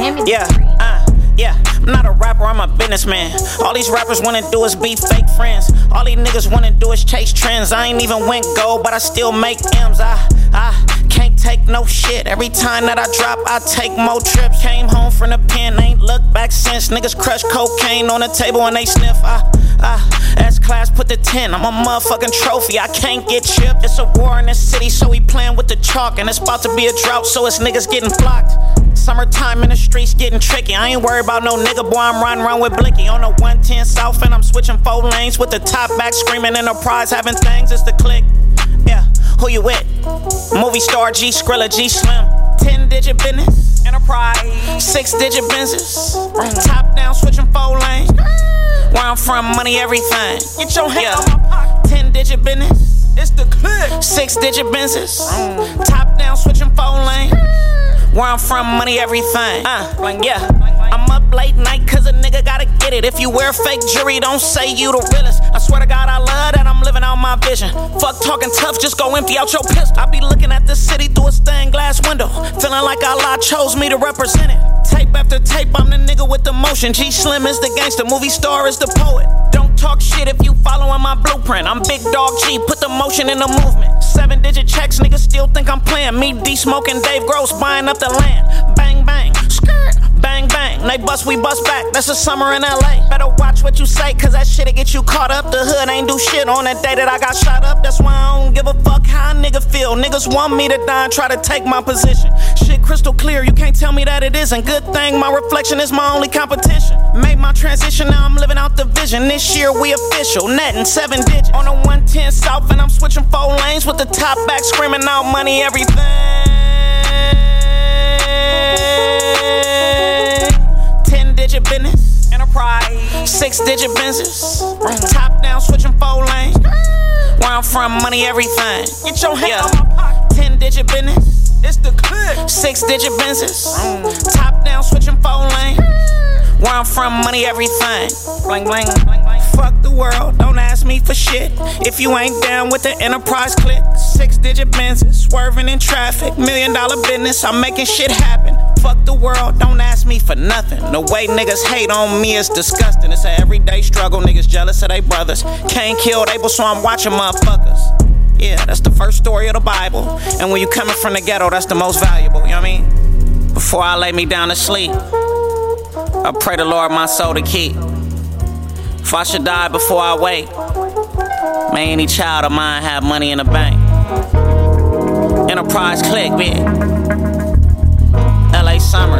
Yeah, uh, yeah. I'm not a rapper, I'm a businessman. All these rappers wanna do is be fake friends. All these niggas wanna do is chase trends. I ain't even went gold, but I still make M's. I, I can't take no shit. Every time that I drop, I take more trips. Came home from the pen, ain't looked back since. Niggas crush cocaine on the table and they sniff. I, I, S class put the 10. I'm a motherfucking trophy. I can't get chipped. It's a war in the city, so we playing with the chalk. And it's about to be a drought, so it's niggas getting flocked. Summertime in the streets getting tricky. I ain't worried about no nigga, boy. I'm riding around with Blicky on the 110 South, and I'm switching four lanes with the top back, screaming enterprise, having things. It's the click. Yeah, who you with? Movie star G Skrilla G Slim. 10 digit business, enterprise, six digit business. Top down, switching. From, money, everything. Get your hand yeah. on my pocket. 10 digit business. It's the click. Six digit business. Top down, switching four lanes. Where I'm from, money, everything. Uh, like, yeah. I'm up late night cause a nigga gotta get it. If you wear fake jewelry, don't say you the realest. I swear to God, I love that I'm living out my vision. Fuck talking tough, just go empty out your pistol. I be looking Feeling like Allah chose me to represent it. Tape after tape, I'm the nigga with the motion. G Slim is the gangster, movie star is the poet. Don't talk shit if you following my blueprint. I'm Big Dog G, put the motion in the movement. Seven digit checks, niggas still think I'm playing. Me, D Smoking, Dave Gross buying up the land. Bang, bang, skirt. Bang bang, they bust, we bust back. That's the summer in LA. Better watch what you say, cause that shit'll get you caught up. The hood ain't do shit on that day that I got shot up. That's why I don't give a fuck feel. Niggas want me to die and try to take my position. Shit crystal clear, you can't tell me that it isn't. Good thing my reflection is my only competition. Made my transition, now I'm living out the vision. This year we official, netting seven digits. On a 110 South, and I'm switching four lanes with the top back, screaming out money, everything. Enterprise, six digit business. Top down, switching four lanes. Where I'm from, money, everything. Get your hand yeah. on my pocket. 10 digit business, it's the clip. Six digit business. Top down, switching four lanes. Where I'm from, money, everything. Bling, bling, bling, bling. Fuck the world, don't ask me for shit. If you ain't down with the enterprise click, six digit business, swerving in traffic, million dollar business, I'm making shit happen. Fuck the world, don't ask me for nothing. The way niggas hate on me is disgusting. It's an everyday struggle, niggas jealous of they brothers. Can't kill Abel, so I'm watching motherfuckers. Yeah, that's the first story of the Bible. And when you coming from the ghetto, that's the most valuable, you know what I mean? Before I lay me down to sleep, I pray the Lord my soul to keep. If I should die before I wake, may any child of mine have money in the bank. Enterprise click, bitch summer.